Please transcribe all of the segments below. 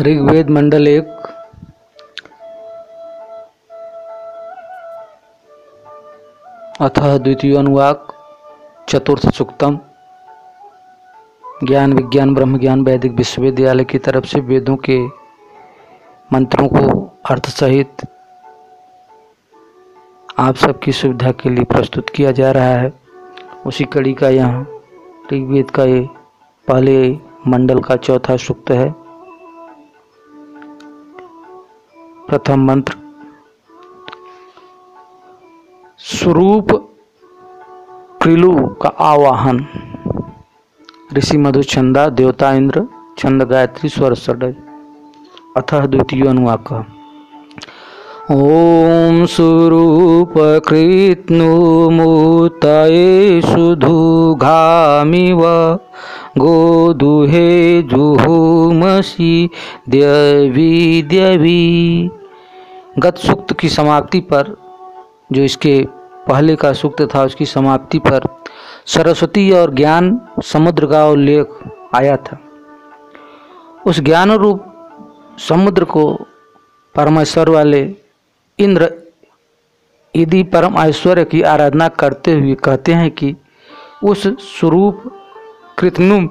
ऋग्वेद मंडल एक। अथ द्वितीय अनुवाक, चतुर्थ सुक्तम। ज्ञान विज्ञान, ब्रह्म ज्ञान, वैदिक विश्वविद्यालय की तरफ़ से वेदों के मंत्रों को अर्थ सहित आप सबकी सुविधा के लिए प्रस्तुत किया जा रहा है। उसी कड़ी का यहाँ ऋग्वेद का ये पहले मंडल का चौथा सूक्त है। प्रथम मंत्र। स्वरूप प्रिलु का आवाहन। ऋषि मधुचंदा, देवता इंद्र छंद गायत्री, स्वर षडज। अथ द्वितीय अनुवाक। ओम ॐ सुरूपकृत्नुमुतये सुधुघामिव। गोदुहे जुहुमसि द्यवी द्यवी गत सूक्त की समाप्ति पर, जो इसके पहले का सूक्त था, उसकी समाप्ति पर सरस्वती और ज्ञान समुद्र का उल्लेख आया था। उस ज्ञान रूप समुद्र को परमेश्वर वाले इंद्र यदि परम ऐश्वर्य की आराधना करते हुए कहते हैं कि उस स्वरूप कृतनु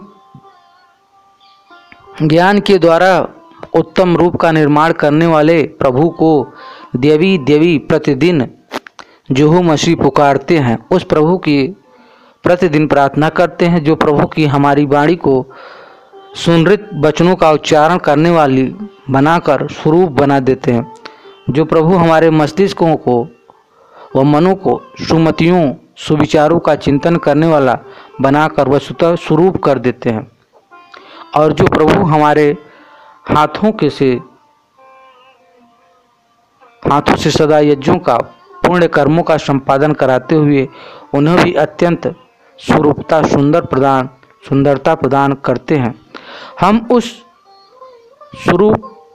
ज्ञान के द्वारा उत्तम रूप का निर्माण करने वाले प्रभु को देवी देवी प्रतिदिन जोहू मछली पुकारते हैं। उस प्रभु की प्रतिदिन प्रार्थना करते हैं, जो प्रभु की हमारी वाणी को सुनृत वचनों का उच्चारण करने वाली बनाकर स्वरूप बना देते हैं। जो प्रभु हमारे मस्तिष्कों को व मनो को सुमतियों, सुविचारों का चिंतन करने वाला बनाकर वस्तुतः स्वरूप कर देते हैं। और जो प्रभु हमारे हाथों के से, हाथों से सदा यज्ञों का, पुण्य कर्मों का संपादन कराते हुए उन्हें भी अत्यंत स्वरूपता, सुंदर प्रदान, सुंदरता प्रदान करते हैं। हम उस स्वरूप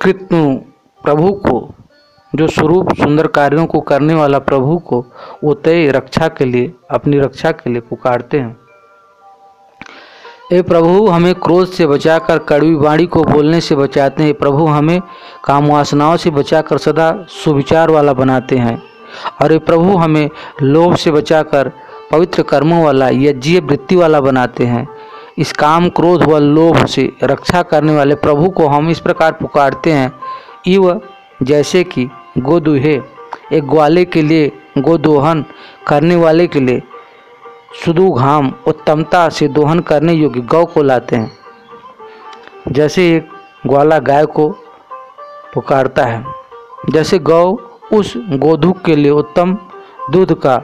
कृष्ण प्रभु को, जो स्वरूप सुंदर कार्यों को करने वाला प्रभु को, वो तय रक्षा के लिए, अपनी रक्षा के लिए पुकारते हैं। ए प्रभु, हमें क्रोध से बचाकर, कड़वी वाणी को बोलने से बचाते हैं। प्रभु, हमें काम वासनाओं से बचाकर सदा सुविचार वाला बनाते हैं। और ये प्रभु, हमें लोभ से बचाकर, पवित्र कर्मों वाला, यज्ञीय वृत्ति वाला बनाते हैं। इस काम, क्रोध व लोभ से रक्षा करने वाले प्रभु को हम इस प्रकार पुकारते हैं। इव जैसे कि गोदुहे, एक ग्वाले के लिए गोदोहन करने वाले के लिए सुदू घाम उत्तमता से दोहन करने योग्य गौ को लाते हैं। जैसे एक ग्वाला गाय को पुकारता है। जैसे गौ उस गोधुक के लिए उत्तम दूध का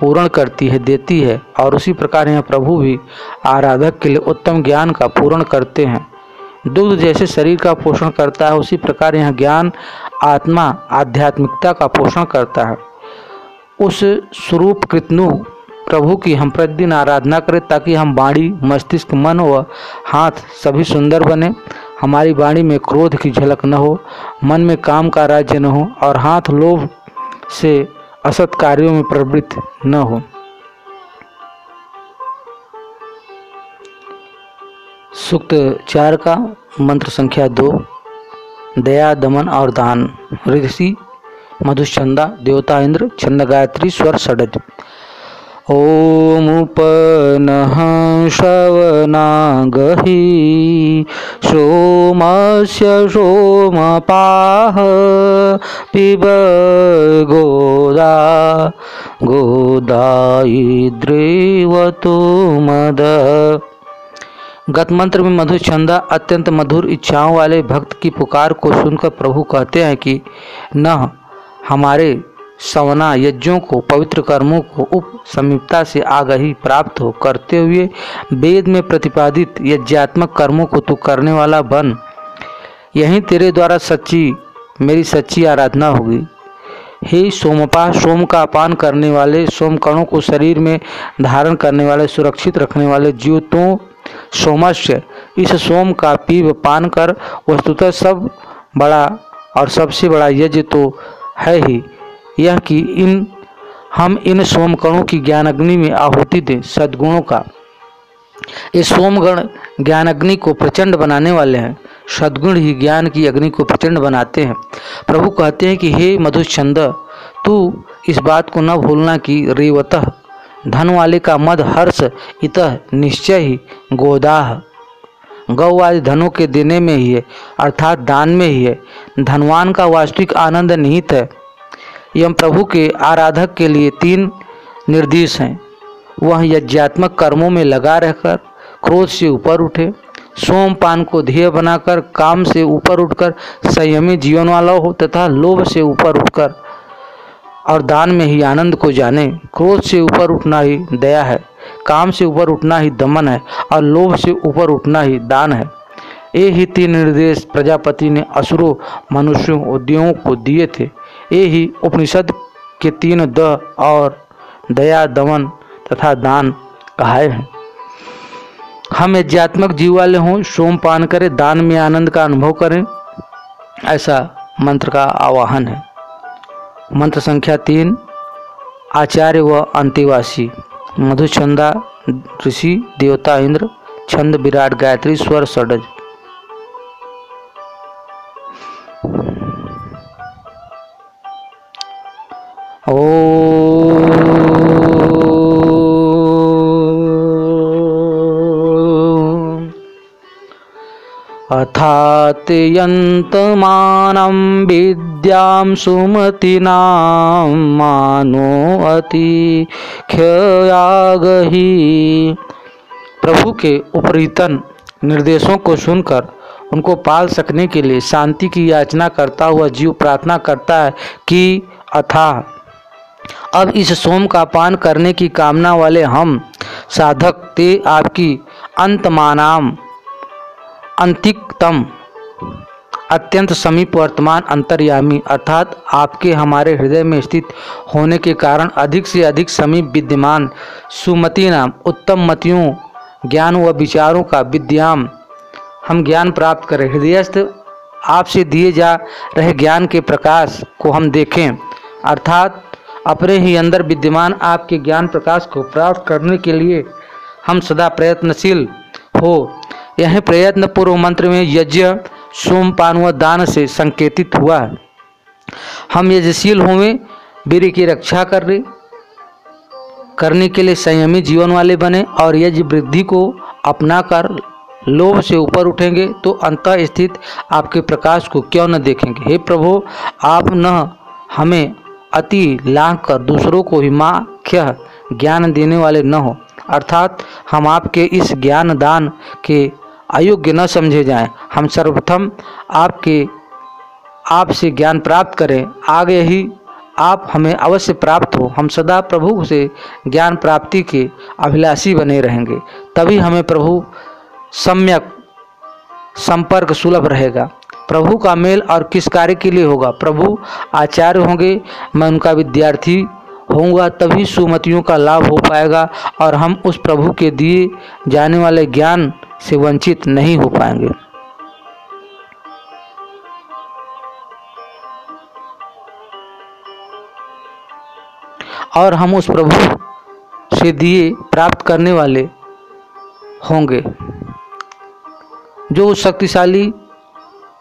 पूर्ण करती है, देती है और उसी प्रकार यहाँ प्रभु भी आराधक के लिए उत्तम ज्ञान का पूर्ण करते हैं। दुग्ध जैसे शरीर का पोषण करता है, उसी प्रकार यहाँ ज्ञान, आत्मा, आध्यात्मिकता का पोषण करता है। उस स्वरूप कृतनु प्रभु की हम प्रतिदिन आराधना करें ताकि हम वाणी, मस्तिष्क, मन व हाथ सभी सुंदर बने। हमारी वाणी में क्रोध की झलक न हो, मन में काम का राज्य न हो और हाथ लोभ से असत कार्यों में प्रवृत्त न हो। सूक्त चार का मंत्र संख्या दो, दया, दमन और दान। ऋषि मधुचंदा, देवता इंद्र छंद गायत्री स्वर षडज। ओमुपनः श्रवणागहि सोमस्य सोमपाः पिब गोदा गोदायिद्रेवतो मद। गत मंत्र में मधुर छंदा अत्यंत मधुर इच्छाओं वाले भक्त की पुकार को सुनकर प्रभु कहते हैं कि, न, हमारे सवना यज्ञों को, पवित्र कर्मों को उप समीपता से आगही प्राप्त हो, करते हुए वेद में प्रतिपादित यज्ञात्मक कर्मों को तू करने वाला बन। यही तेरे द्वारा सच्ची, मेरी सच्ची आराधना होगी। हे सोमपा, सोम का अपान करने वाले, सोम कणों को शरीर में धारण करने वाले, सुरक्षित रखने वाले जीव तो सोमस्य इस सोम का पीव पान कर, वस्तुतः सब बड़ा और सबसे बड़ा यज्ञ तो है ही। यह कि इन, हम इन सोमकणों की ज्ञान अग्नि में आहुति दें सद्गुणों का। ये सोमगण ज्ञान अग्नि को प्रचंड बनाने वाले हैं। सद्गुण ही ज्ञान की अग्नि को प्रचंड बनाते हैं। प्रभु कहते हैं कि, हे मधुचंद, तू इस बात को न भूलना कि रेवत, धन वाले का मद, हर्ष, इत, निश्चय ही गोदाह। गौ आदि धनों के देने में ही है, अर्थात दान में ही है। धनवान का वास्तविक आनंद निहित है। यम प्रभु के आराधक के लिए तीन निर्देश हैं। वह यज्ञात्मक कर्मों में लगा रहकर क्रोध से ऊपर उठे सोमपान को ध्येय बनाकर, काम से ऊपर उठकर, संयमी जीवन वाला हो तथा लोभ से ऊपर उठकर और दान में ही आनंद को जाने। क्रोध से ऊपर उठना ही दया है, काम से ऊपर उठना ही दमन है और लोभ से ऊपर उठना ही दान है। ये ही तीन निर्देश प्रजापति ने असुरों, मनुष्यों, उद्योगों को दिए थे। ये ही उपनिषद के तीन द और दया, दमन तथा दान कहाए हैं। हम यज्ञात्मक जीव वाले हों सोमपान करें, दान में आनंद का अनुभव करें, ऐसा मंत्र का आवाहन है। मंत्र संख्या तीन, आचार्य व अंतिवासी, मधुचंदा ऋषि, देवता इंद्र, छंद विराट गायत्री, स्वर षडज। ओ अथात् यन्तमानं विद्यां सुमतीनां मानो अति क्षयागही। प्रभु के उपरीतन निर्देशों को सुनकर, उनको पाल सकने के लिए शांति की याचना करता हुआ जीव प्रार्थना करता है कि अथाह अब इस सोम का पान करने की कामना वाले हम साधक, ते आपकी अंतमानाम, अंतिकतम, अत्यंत समीप वर्तमान अंतर्यामी, अर्थात आपके हमारे हृदय में स्थित होने के कारण अधिक से अधिक समीप विद्यमान सुमति नाम उत्तम मतियों, ज्ञान व विचारों का विद्याम, हम ज्ञान प्राप्त करें। हृदयस्थ आपसे दिए जा रहे ज्ञान के प्रकाश को हम देखें, अर्थात अपने ही अंदर विद्यमान आपके ज्ञान प्रकाश को प्राप्त करने के लिए हम सदा प्रयत्नशील हो। यह प्रयत्न पूर्व मंत्र में यज्ञ सोमपान व दान से संकेतित हुआ। हम यजशील होवें, वीर की रक्षा कर रहे करने के लिए संयमी जीवन वाले बने और यज्ञ वृद्धि को अपनाकर लोभ से ऊपर उठेंगे तो अंत स्थित आपके प्रकाश को क्यों न देखेंगे? हे प्रभु, आप न हमें अति लाख कर दूसरों को हिमाख्य ज्ञान देने वाले न हो। अर्थात हम आपके इस ज्ञान दान के अयोग्य न समझे जाएँ। हम सर्वप्रथम आपके, आपसे ज्ञान प्राप्त करें। आगे ही आप हमें अवश्य प्राप्त हो। हम सदा प्रभु से ज्ञान प्राप्ति के अभिलाषी बने रहेंगे। तभी हमें प्रभु सम्यक संपर्क सुलभ रहेगा। प्रभु का मेल और किस कार्य के लिए होगा? प्रभु आचार्य होंगे, मैं उनका विद्यार्थी होऊँगा, तभी सुमतियों का लाभ हो पाएगा और हम उस प्रभु के दिए जाने वाले ज्ञान से वंचित नहीं हो पाएँगे। और हम उस प्रभु से दिए प्राप्त करने वाले होंगे, जो शक्तिशाली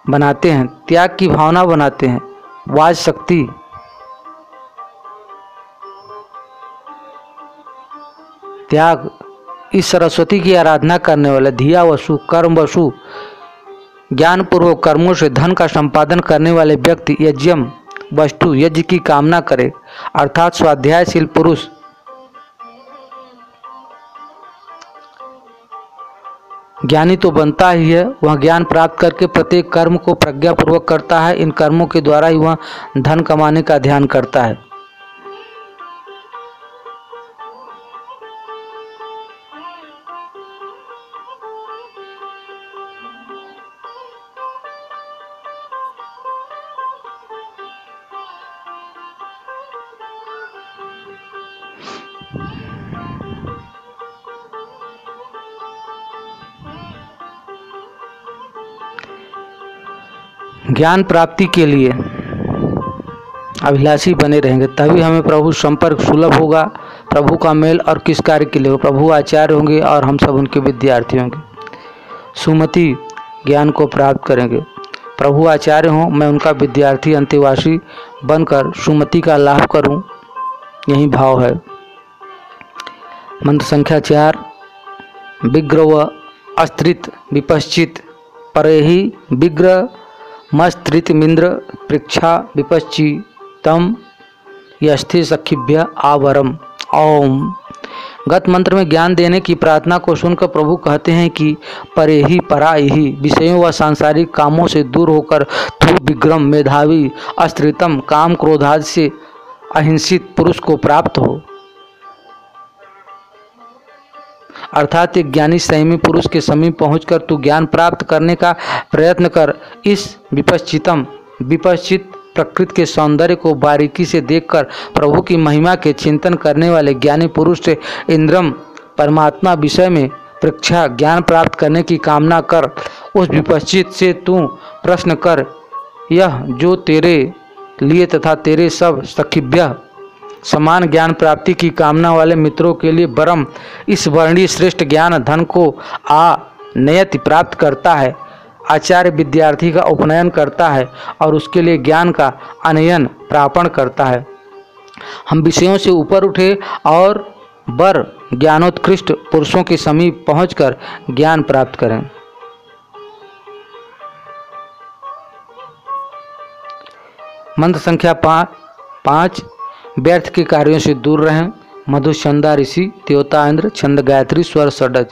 बनाते हैं, त्याग की भावना बनाते हैं, वाज शक्ति। त्याग, इस सरस्वती की आराधना करने वाले धिया वसु, कर्म वसु ज्ञान पूर्वक कर्मों से धन का संपादन करने वाले व्यक्ति, यज्ञम, वस्तु, यज्ञ की कामना करे, अर्थात स्वाध्यायशील पुरुष ज्ञानी तो बनता ही है। वह ज्ञान प्राप्त करके प्रत्येक कर्म को प्रज्ञापूर्वक करता है। इन कर्मों के द्वारा ही वह धन कमाने का ध्यान करता है। ज्ञान प्राप्ति के लिए अभिलाषी बने रहेंगे, तभी हमें प्रभु संपर्क सुलभ होगा, प्रभु का मेल और किस कार्य के लिए प्रभु आचार्य होंगे और हम सब उनके विद्यार्थी होंगे। सुमति ज्ञान को प्राप्त करेंगे। प्रभु आचार्य हों, मैं उनका विद्यार्थी, अंत्यवासी बनकर सुमति का लाभ करूँ, यही भाव है। मंत्र संख्या चार, विग्रह अस्त्रित, विपश्चित, परे ही विग्र मस्त्रित मिंद्र पृक्षा विपश्ची तम यस्थिर सखिभ्य आवरम। ओम। गत मंत्र में ज्ञान देने की प्रार्थना को सुनकर प्रभु कहते हैं कि परे ही परा ही विषयों व सांसारिक कामों से दूर होकर थू विक्रम मेधावी, अस्त्रितम, काम क्रोधाद से अहिंसित पुरुष को प्राप्त हो। अर्थात एक ज्ञानी संयमी पुरुष के समीप पहुंचकर तू ज्ञान प्राप्त करने का प्रयत्न कर। इस विपश्चितम, विपश्चित प्रकृति के सौंदर्य को बारीकी से देखकर प्रभु की महिमा के चिंतन करने वाले ज्ञानी पुरुष से इंद्रम परमात्मा विषय में परीक्षा ज्ञान प्राप्त करने की कामना कर। उस विपश्चित से तू प्रश्न कर, यह जो तेरे लिए तथा तेरे सब सखिभ्य समान ज्ञान प्राप्ति की कामना वाले मित्रों के लिए बरम इस वर्णी श्रेष्ठ ज्ञान धन को आ नयति प्राप्त करता है। आचार्य विद्यार्थी का उपनयन करता है और उसके लिए ज्ञान का अनयन प्रापण करता है। हम विषयों से ऊपर उठे और बर ज्ञानोत्कृष्ट पुरुषों के समीप पहुंचकर ज्ञान प्राप्त करें। मंत्र संख्या पाँच पाँच व्यर्थ के कार्यों से दूर रहें। मधुचंदा ऋषि त्योता इंद्र छंद गायत्री, स्वर षडज।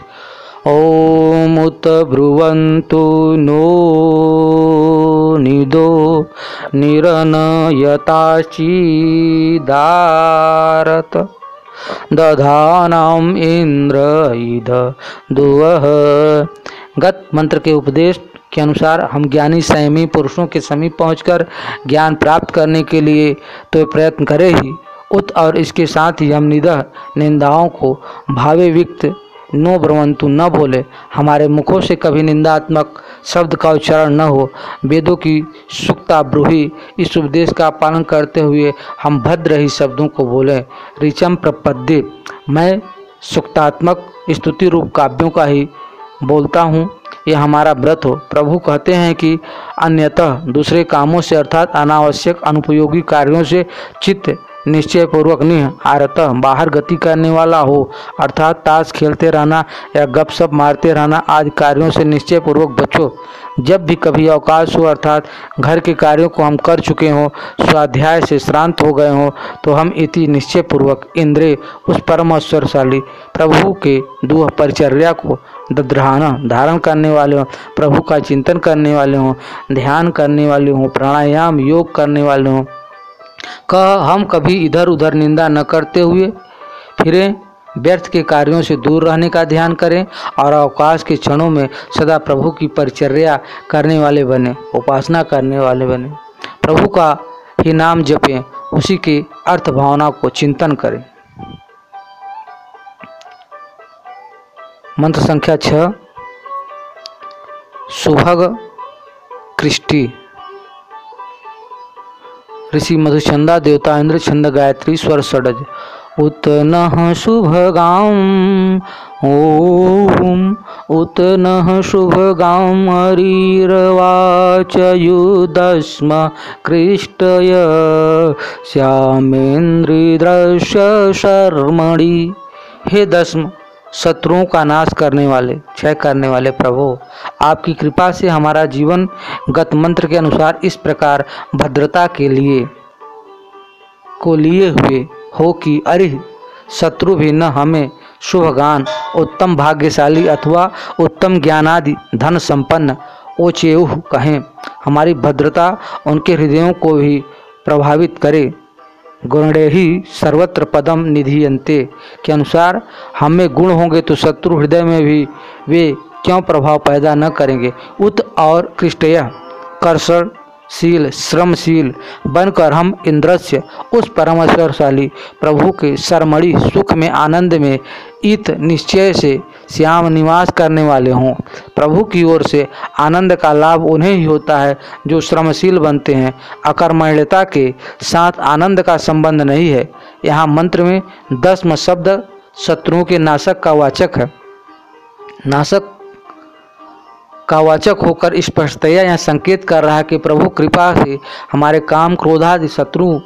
ओम उत ब्रुवन्तु नो निदो निरनयताचिदारत दधानाम इंद्र इध दुवह गत मंत्र के उपदेश के अनुसार हम ज्ञानी संयमी पुरुषों के समीप पहुंचकर ज्ञान प्राप्त करने के लिए तो प्रयत्न करें ही। उत और इसके साथ ही हम निदह, निंदाओं को भावे विक्त नो ब्रवंतु न बोले। हमारे मुखों से कभी निंदात्मक शब्द का उच्चारण न हो। वेदों की सुक्ता ब्रूही, इस उपदेश का पालन करते हुए हम भद्र ही शब्दों को बोलें। ऋचम प्रपद्य, मैं सुक्तात्मक स्तुति रूप काव्यों का ही बोलता हूँ यह हमारा व्रत हो। प्रभु कहते हैं कि अन्यतः दूसरे कामों से अर्थात अनावश्यक अनुपयोगी कार्यों से चित्त निश्चय पूर्वक निह, आरत बाहर गति करने वाला हो। अर्थात ताश खेलते रहना या गपशप मारते रहना आदि कार्यों से निश्चय पूर्वक बचो। जब भी कभी अवकाश हो, अर्थात घर के कार्यों को हम कर चुके हों, स्वाध्याय से श्रांत हो गए हों तो हम इति निश्चय पूर्वक इंद्रिय उस परमेश्वरशाली प्रभु के दुह परिचर्या को दद्रहाना, धारण करने वाले हों, प्रभु का चिंतन करने वाले हों, ध्यान करने वाले हों, प्राणायाम, योग करने वाले हों। कह, हम कभी इधर उधर निंदा न करते हुए फिरें, व्यर्थ के कार्यों से दूर रहने का ध्यान करें और अवकाश के क्षणों में सदा प्रभु की परिचर्या करने वाले बने, उपासना करने वाले बने। प्रभु का ही नाम जपें, उसी के अर्थ भावना को चिंतन करें। मंत्र संख्या छ, सुभग कृष्टि ऋषि मधुचंदा देवता इंद्र छंद गायत्री स्वर षडज। उतन शुभ गाम, ओम। उतन शुभ गाम हरिर्वाच युदस्म कृष्टय श्यामेन्द्रिदृश्य शर्मणि। हे दस्म। शत्रुओं का नाश करने वाले, क्षय करने वाले प्रभु, आपकी कृपा से हमारा जीवन गत मंत्र के अनुसार इस प्रकार भद्रता के लिए, को लिए हुए हो कि अरे शत्रु भी न हमें शुभ गान उत्तम भाग्यशाली अथवा उत्तम ज्ञानादि धन संपन्न ओचेह कहें। हमारी भद्रता उनके हृदयों को भी प्रभावित करे। गुणे ही सर्वत्र पदम निधियंते के अनुसार हम में गुण होंगे तो शत्रु हृदय में भी वे क्यों प्रभाव पैदा न करेंगे? उत और कृष्टय कर्षणशील श्रमशील, बनकर हम इंद्रस्य, उस परमेश्वरशाली प्रभु के सरमणि सुख में, आनंद में इत निश्चय से श्याम निवास करने वाले हों। प्रभु की ओर से आनंद का लाभ उन्हें ही होता है, जो श्रमशील बनते हैं। अकर्मण्यता के साथ आनंद का संबंध नहीं है। यहाँ मंत्र में दसम शब्द, शत्रुओं के नाशक का वाचक है। नाशक का वाचक होकर स्पष्टतया यह संकेत कर रहा है कि प्रभु कृपा से हमारे काम, क्रोधादि शत्रु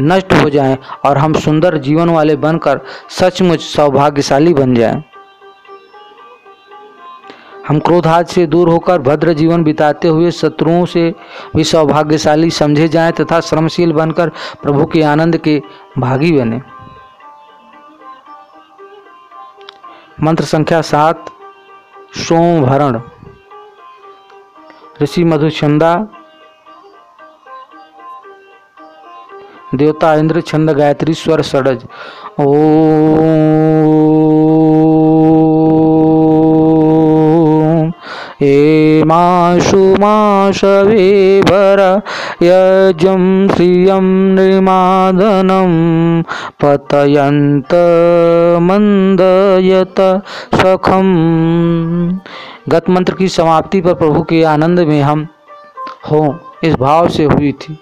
नष्ट हो जाएँ और हम सुंदर जीवन वाले बनकर सचमुच सौभाग्यशाली बन जाएँ। हम क्रोधाद से दूर होकर भद्र जीवन बिताते हुए शत्रुओं से भी सौभाग्यशाली समझे जाएँ तथा श्रमशील बनकर प्रभु के आनंद के भागी बने। मंत्र संख्या सात सोमभरण ऋषि मधुचंदा, देवता इंद्र छंद गायत्री स्वर सड़ज ओ एमाशुमाशवेभर यजं श्रियं नृमादनं पतयन्त मंदयत सखम। गत मंत्र की समाप्ति पर प्रभु के आनंद में हम हों, इस भाव से हुई थी।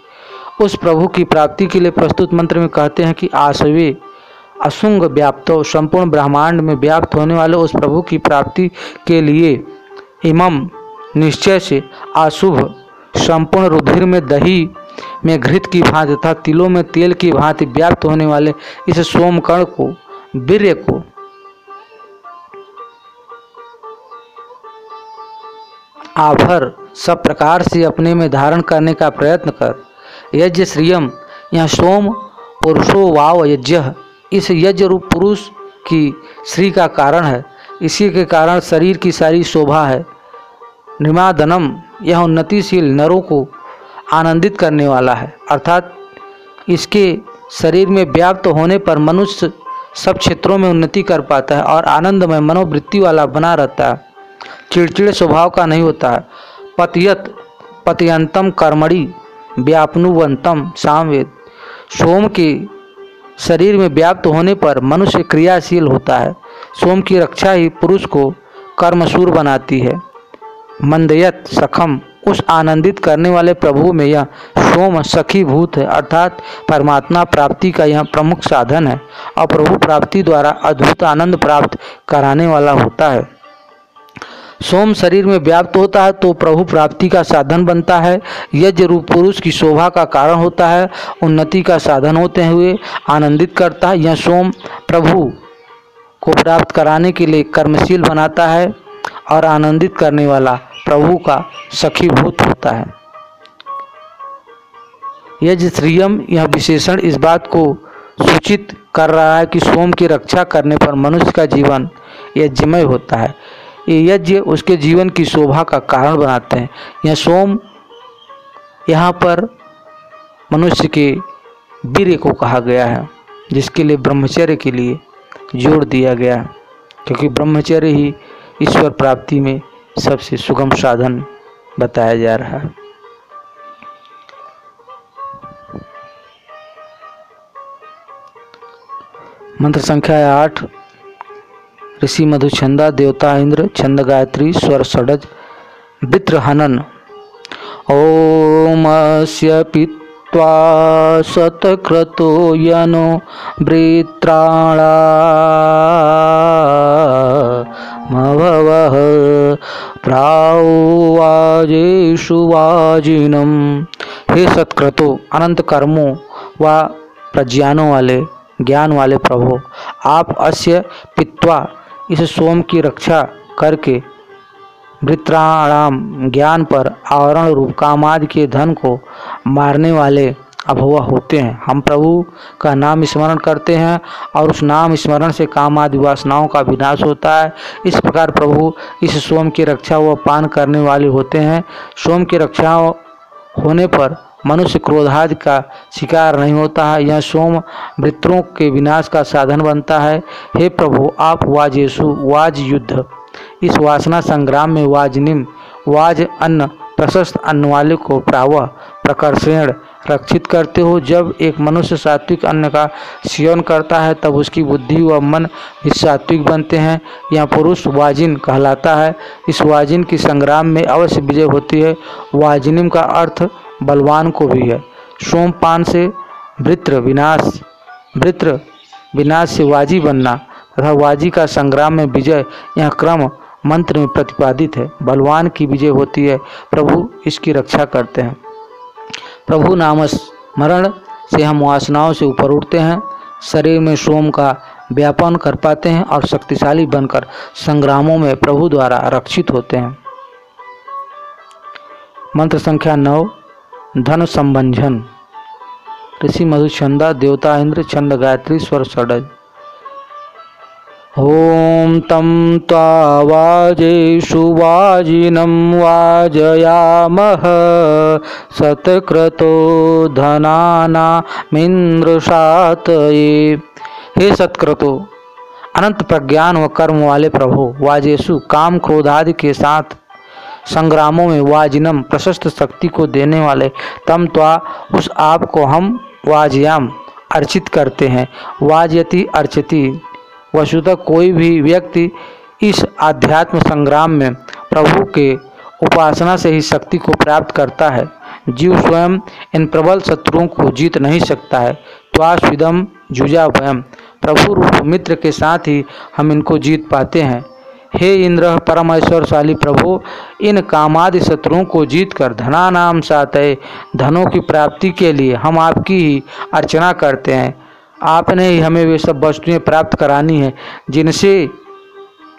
उस प्रभु की प्राप्ति के लिए प्रस्तुत मंत्र में कहते हैं कि आसवे असुंग व्याप्त संपूर्ण ब्रह्मांड में व्याप्त होने वाले उस प्रभु की प्राप्ति के लिए इमम निश्चय से अशुभ। संपूर्ण रुधिर में दही में घृत की भांति तथा तिलों में तेल की भांति व्याप्त होने वाले इस सोमकर्ण को, वीर्य को आभर सब प्रकार से अपने में धारण करने का प्रयत्न कर। यज्ञ श्रियम, यहाँ सोम पुरुषो वाव यज्ञ। इस यज्ञ रूप पुरुष की श्री का कारण है। इसी के कारण शरीर की सारी शोभा है। निमादनम यह उन्नतिशील नरों को आनंदित करने वाला है। अर्थात इसके शरीर में व्याप्त होने पर मनुष्य सब क्षेत्रों में उन्नति कर पाता है और आनंदमय मनोवृत्ति वाला बना रहता है। चिड़चिड़ स्वभाव का नहीं होता है। पतियत, पतियंतम कर्मणि, व्यापनुवंतम सामवेद। सोम के शरीर में व्याप्त होने पर मनुष्य क्रियाशील होता है। सोम की रक्षा ही पुरुष को कर्मसूर बनाती है। मंदयत सखम, उस आनंदित करने वाले प्रभु में यह सोम सखी भूत है। अर्थात परमात्मा प्राप्ति का यह प्रमुख साधन है और प्रभु प्राप्ति द्वारा अद्भुत आनंद प्राप्त कराने वाला होता है। सोम शरीर में व्याप्त होता है तो प्रभु प्राप्ति का साधन बनता है। यज्ञ रूप पुरुष की शोभा का कारण होता है। उन्नति का साधन होते हुए आनंदित करता है। यह सोम प्रभु को प्राप्त कराने के लिए कर्मशील बनाता है और आनंदित करने वाला प्रभु का सखीभूत होता है। श्रियम, यह विशेषण इस बात को सूचित कर रहा है कि सोम की रक्षा करने पर मनुष्य का जीवन यज्ञमय होता है। ये यज्ञ उसके जीवन की शोभा का कारण बनाते हैं। यह सोम यहाँ पर मनुष्य के वीर को कहा गया है, जिसके लिए ब्रह्मचर्य के लिए जोड़ दिया गया, क्योंकि ब्रह्मचर्य ही ईश्वर प्राप्ति में सबसे सुगम साधन बताया जा रहा है। मंत्र संख्या आठ, ऋषि मधुछंदा, देवता इंद्र, छंद गायत्री, स्वर षडज वित्र हनन ओमस्य पित्वा शतक्रतो यनो वाजिनम हे सत्क्रतो अनंत कर्मों व प्रज्ञानों वाले ज्ञान वाले प्रभु, आप अस्य पित्वा इस सोम की रक्षा करके वृत्राणाम ज्ञान पर आवरण रूप कामादि के धन को मारने वाले अभव होते हैं। हम प्रभु का नाम स्मरण करते हैं और उस नाम स्मरण से काम आदि वासनाओं का विनाश होता है। इस प्रकार प्रभु इस सोम की रक्षा व पान करने वाले होते हैं। सोम की रक्षा होने पर मनुष्य क्रोधादि का शिकार नहीं होता है। यह सोम वृत्रों के विनाश का साधन बनता है। हे प्रभु, आप वाजेशु वाज युद्ध। इस वासना संग्राम में वाजनिम वाज अन्न, प्रशस्त अन्न वाले को प्रावह, प्रकर्षण रक्षित करते हो। जब एक मनुष्य सात्विक अन्न का सेवन करता है, तब उसकी बुद्धि व मन भी सात्विक बनते हैं। यह पुरुष वाजिन कहलाता है। इस वाजिन की संग्राम में अवश्य विजय होती है। वाजिनिम का अर्थ बलवान को भी है। सोमपान से वृत्र विनाश वृत्र विनाश से वाजी बनना तथा वाजी का संग्राम में विजय, यह क्रम मंत्र में प्रतिपादित है, बलवान की विजय होती है, प्रभु इसकी रक्षा करते हैं। प्रभु नाम स्मरण से हम वासनाओं से ऊपर उठते हैं, शरीर में सोम का व्यापन कर पाते हैं और शक्तिशाली बनकर संग्रामों में प्रभु द्वारा रक्षित होते हैं। मंत्र संख्या नौ, धन संबंधन। ऋषि मधुचंदा, देवता इंद्र छंद गायत्री, स्वर, षडज। ॐ तं त्वावाजेषु वाजिनं वाजयामः। सत्क्रतो धनानामिन्द्रशातये हे सत्क्रतो अनंत प्रज्ञान व कर्म वाले प्रभु वाजेशु काम क्रोधादि के साथ संग्रामों में वाजिनम प्रशस्त शक्ति को देने वाले तम त्वा उस आप को हम वाजयाम, अर्चित करते हैं। वाजयति अर्चति वस्तुतः कोई भी व्यक्ति इस आध्यात्म संग्राम में प्रभु के उपासना से ही शक्ति को प्राप्त करता है। जीव स्वयं इन प्रबल शत्रुओं को जीत नहीं सकता है। त्वास्विदम जुजा वयम प्रभु रूप मित्र के साथ ही हम इनको जीत पाते हैं। हे इंद्र, परमेश्वरशाली प्रभु, इन कामादि शत्रुओं को जीत कर धना नाम सातय, धनों की प्राप्ति के लिए हम आपकी ही अर्चना करते हैं। आपने ही हमें वे सब वस्तुएँ प्राप्त करानी है, जिनसे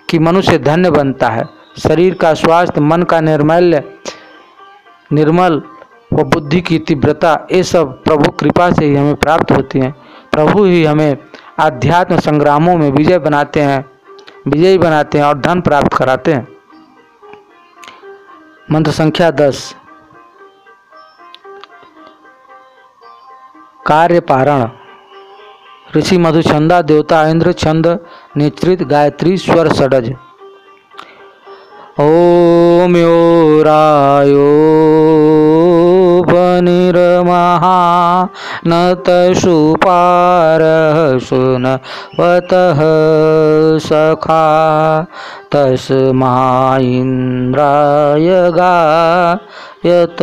कि मनुष्य धन्य बनता है। शरीर का स्वास्थ्य, मन का निर्मल्य, निर्मल व बुद्धि की तीव्रता, ये सब प्रभु कृपा से ही हमें प्राप्त होती हैं। प्रभु ही हमें आध्यात्म संग्रामों में विजय बनाते हैं, विजयी बनाते हैं और धन प्राप्त कराते हैं। मंत्र संख्या दस। कार्य पारण ऋषि मधुचंदा देवता इंद्र छंद नेत्रित गायत्री स्वर सडज ओम बनिर्महा नतशुपारः सुनवतः सखा तस्मा इन्द्राय गायत।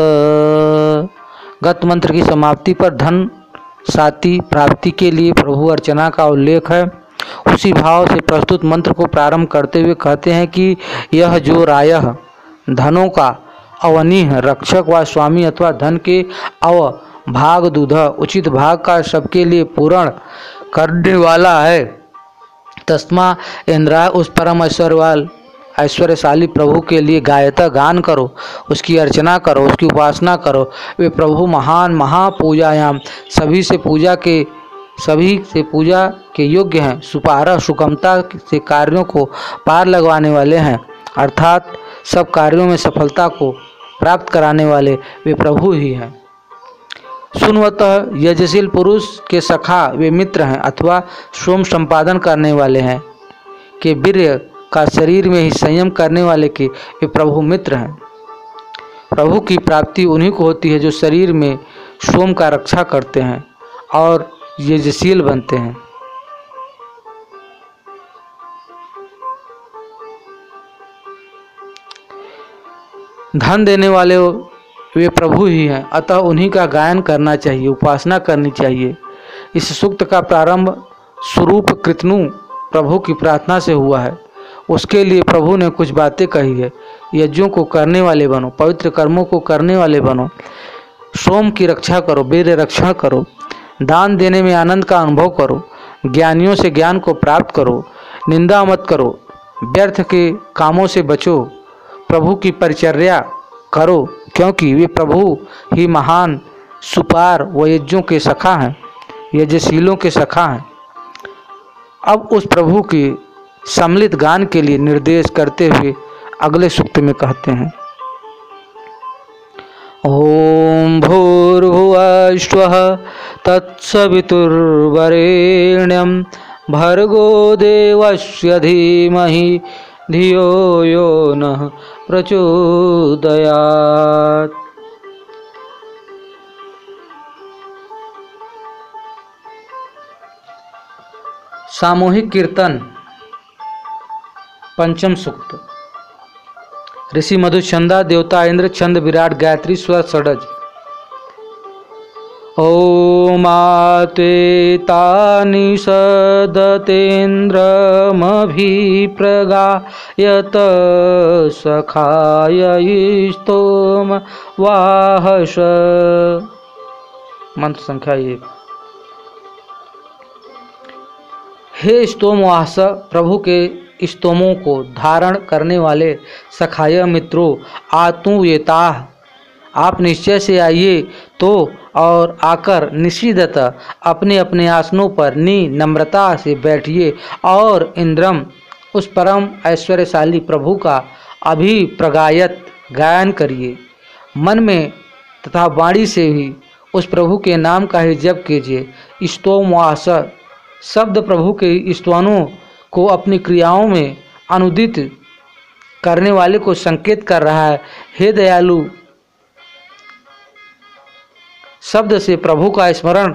गत मंत्र की समाप्ति पर धन साती प्राप्ति के लिए प्रभु अर्चना का उल्लेख है। उसी भाव से प्रस्तुत मंत्र को प्रारंभ करते हुए कहते हैं कि यह जो राय धनों का अवनीह रक्षक व स्वामी अथवा धन के अव भाग दूध, उचित भाग का सबके लिए पूर्ण करने वाला है। तस्मा इंद्रा उस परम ऐश्वर्यवाल ऐश्वर्यशाली प्रभु के लिए गायता गान करो, उसकी अर्चना करो, उसकी उपासना करो। वे प्रभु महान महापूजायाम, सभी से पूजा के, सभी से पूजा के योग्य हैं। सुपारा सुगमता से कार्यों को पार लगवाने वाले हैं, अर्थात सब कार्यों में सफलता को प्राप्त कराने वाले वे प्रभु ही हैं। सुनवतः यजशील पुरुष के सखा वे मित्र हैं, अथवा सोम संपादन करने वाले हैं, के वीर्य का शरीर में ही संयम करने वाले के वे प्रभु मित्र हैं। प्रभु की प्राप्ति उन्हीं को होती है जो शरीर में सोम का रक्षा करते हैं और यजशील बनते हैं। धन देने वाले वे प्रभु ही हैं, अतः उन्हीं का गायन करना चाहिए, उपासना करनी चाहिए। इस सूक्त का प्रारंभ स्वरूप कृतनु प्रभु की प्रार्थना से हुआ है। उसके लिए प्रभु ने कुछ बातें कही है। यज्ञों को करने वाले बनो, पवित्र कर्मों को करने वाले बनो, सोम की रक्षा करो, वीर रक्षा करो, दान देने में आनंद का अनुभव करो, ज्ञानियों से ज्ञान को प्राप्त करो, निंदा मत करो, व्यर्थ के कामों से बचो, प्रभु की परिचर्या करो, क्योंकि वे प्रभु ही महान, सुपार व यज्ञों के सखा हैं, यज्ञशीलों के सखा हैं। अब उस प्रभु के सम्मिलित गान के लिए निर्देश करते हुए अगले सूक्त में कहते हैं। ओम भूर्भुवस्व तत्सवितुर्वरेण्यम भर्गो देवस्य धीमहि धियो यो न प्रचोदयात्। सामूहिक कीर्तन पंचम सूक्त। ऋषि मधुचंदा देवता इंद्र, छंद, विराट, गायत्री स्वर षडज। ॐमातेतानिषदतेन्द्रमभिप्रगायत सखाय स्तोम वाहस मंत्र संख्या एक। हे स्तोमवास प्रभु के स्तोमों को धारण करने वाले सखाय मित्रों आतुयता आप निश्चय से आइए तो और आकर निषिदत अपने अपने आसनों पर नि नम्रता से बैठिए और इंद्रम, उस परम ऐश्वर्यशाली प्रभु का अभिप्रगायत गायन करिए। मन में तथा वाणी से भी उस प्रभु के नाम का ही जप कीजिए। स्तोमवास शब्द प्रभु के स्तवनों को अपनी क्रियाओं में अनुदित करने वाले को संकेत कर रहा है। हे दयालु, शब्द से प्रभु का स्मरण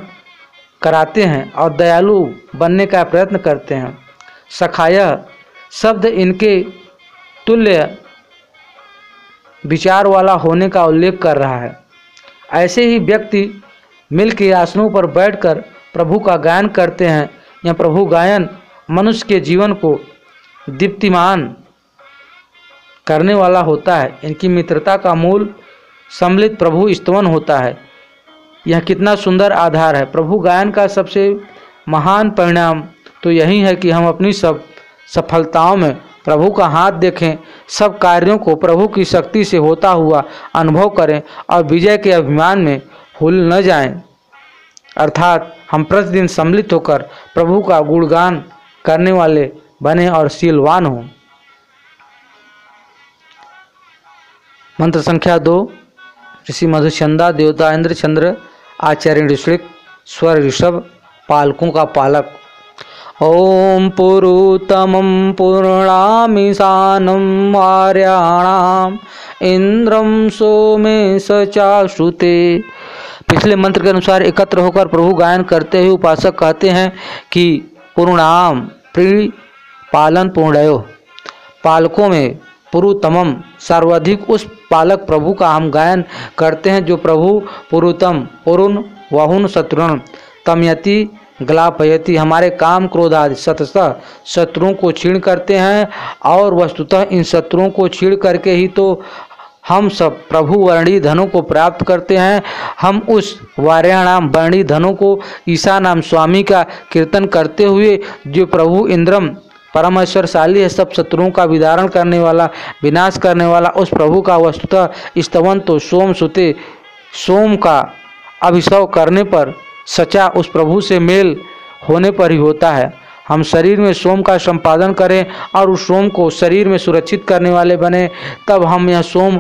कराते हैं और दयालु बनने का प्रयत्न करते हैं। सखाय, शब्द इनके तुल्य विचार वाला होने का उल्लेख कर रहा है। ऐसे ही व्यक्ति मिल के आसनों पर बैठकर प्रभु का गायन करते हैं। या प्रभु गायन मनुष्य के जीवन को दीप्तिमान करने वाला होता है। इनकी मित्रता का मूल सम्मिलित प्रभु स्तवन होता है। यह कितना सुंदर आधार है। प्रभु गायन का सबसे महान परिणाम तो यही है कि हम अपनी सब सफलताओं में प्रभु का हाथ देखें, सब कार्यों को प्रभु की शक्ति से होता हुआ अनुभव करें और विजय के अभिमान में भूल न जाएँ। अर्थात हम प्रतिदिन सम्मिलित होकर प्रभु का गुणगान करने वाले बने और शीलवान हों। मंत्र संख्या दो, ऋषि मधुचंदा, देवता इंद्र चंद्र आचार्य ऋषिक, स्वर ऋषभ, पालकों का पालक। ॐ पुरुतमं पूर्णामिशानं आर्याणाम् इंद्रम सोमे सचाश्रुते पिछले मंत्र के अनुसार एकत्र होकर प्रभु गायन करते हुए उपासक कहते हैं कि पूर्णाम प्री पालन पूर्णयो। पालकों में पुरुतमम, सर्वाधिक उस पालक प्रभु का हम गायन करते हैं जो प्रभु पुरुतम, पुरुन, वहुन, शत्रुन, तमयति, गलापयति, हमारे काम क्रोध आदि, सततः शत्रुओं को छीण करते हैं और वस्तुतः इन शत्रुओं को छीण करके ही तो हम सब प्रभु वर्णी धनों को प्राप्त करते हैं। हम उस वार्याणाम वर्णी धनों को ईसा नाम स्वामी का कीर्तन करते हुए, जो प्रभु इंद्रम परमेश्वरशाली है, सब शत्रुओं का विदारण करने वाला, विनाश करने वाला, उस प्रभु का वस्तुतः स्तवन तो सोम सुते, सोम का अभिषव करने पर सचा उस प्रभु से मेल होने पर ही होता है। हम शरीर में सोम का संपादन करें और उस सोम को शरीर में सुरक्षित करने वाले बने, तब हम यह सोम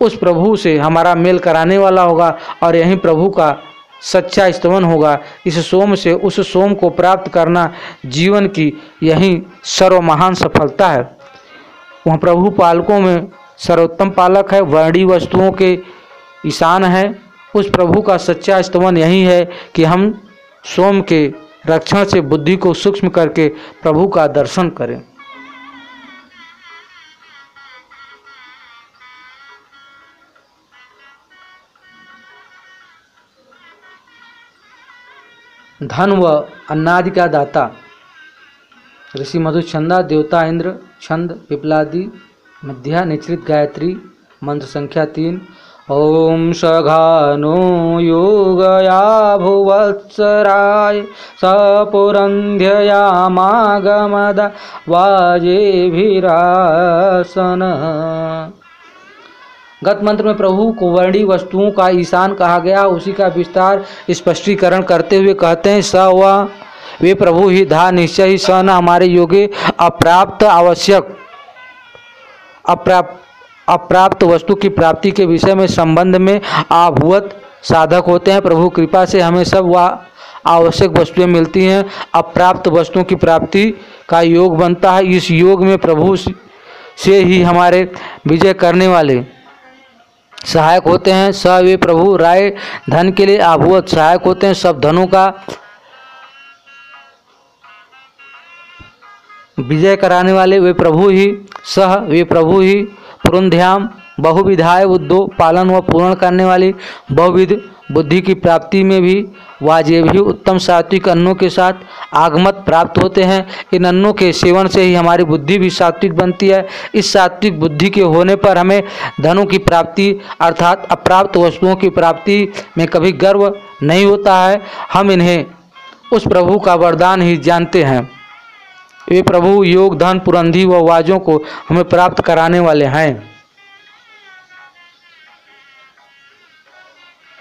उस प्रभु से हमारा मेल कराने वाला होगा और यही प्रभु का सच्चा स्तवन होगा। इस सोम से उस सोम को प्राप्त करना जीवन की यही सर्व महान सफलता है। वह प्रभु पालकों में सर्वोत्तम पालक है, वर्णी वस्तुओं के ईशान है। उस प्रभु का सच्चा स्तवन यही है कि हम सोम के रक्षण से बुद्धि को सूक्ष्म करके प्रभु का दर्शन करें। धन व अन्नादि का दाता, ऋषि मधुचंदा, देवता इंद्र, छंद, पिपलादि, मध्या निचरित गायत्री, मंत्र संख्या तीन ॐ सघानो योगया भुवत्सराय सपुरन्ध्ययामागमद वाजेभिरासन। गत मंत्र में प्रभु को वर्णी वस्तुओं का ईशान कहा गया, उसी का विस्तार स्पष्टीकरण करते हुए कहते हैं, स व वे प्रभु ही धा निश्चय ही स न हमारे योगे अप्राप्त आवश्यक, अप्राप्त अप्राप्त वस्तु की प्राप्ति के विषय में संबंध में आभुवत साधक होते हैं। प्रभु कृपा से हमें सब वह आवश्यक वस्तुएँ मिलती हैं। अप्राप्त वस्तुओं की प्राप्ति का योग बनता है। इस योग में प्रभु से ही हमारे विजय करने वाले सहायक होते हैं। स वे प्रभु, राय, धन के लिए आभुवत सहायक होते हैं। सब धनों का विजय कराने वाले वे प्रभु ही सह वे प्रभु ही पुरुन्ध्याम बहुविधाय बुद्धो पालन व पूर्ण करने वाली बहुविध बुद्धि की प्राप्ति में भी वाजे भी उत्तम सात्विक अन्नों के साथ आगमत प्राप्त होते हैं। इन अन्नों के सेवन से ही हमारी बुद्धि भी सात्विक बनती है। इस सात्विक बुद्धि के होने पर हमें धनों की प्राप्ति अर्थात अप्राप्त वस्तुओं की प्राप्ति में कभी गर्व नहीं होता है। हम इन्हें उस प्रभु का वरदान ही जानते हैं। वे प्रभु योग धन पुरंधी व वाजों को हमें प्राप्त कराने वाले हैं।